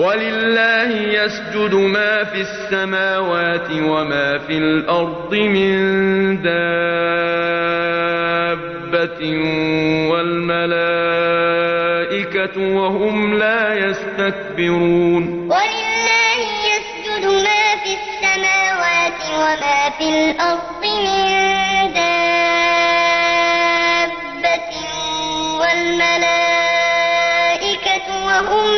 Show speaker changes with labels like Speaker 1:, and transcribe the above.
Speaker 1: ولله يسجد ما في السماوات وما في الأرض
Speaker 2: من دابة والملائكة وهم لا يستكبرون
Speaker 3: ولله يسجد ما في السماوات وما في الأرض من دابة والملائكة وهم